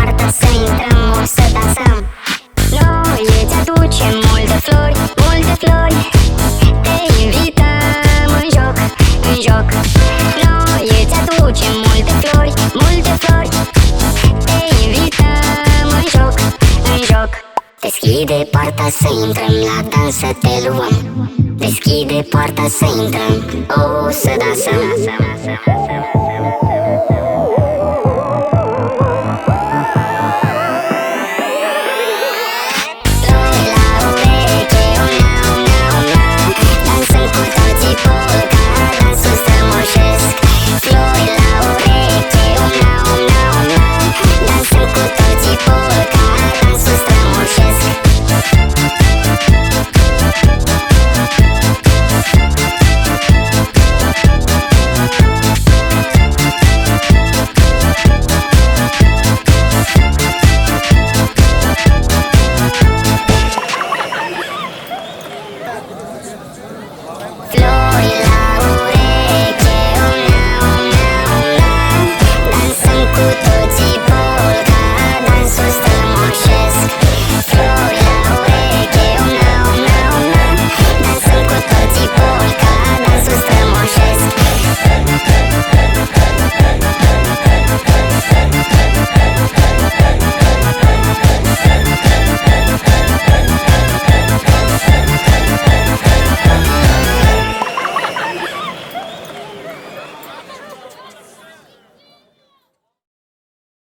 Deschide să intrăm, o să dansăm. Noi îți aducem multe flori, multe flori. Te invităm în joc, în joc. Noi îți aducem multe flori, multe flori. Te invităm în joc, în joc. Deschide poarta să intrăm la dans să te luăm. Deschide poarta să intrăm, o să dansăm.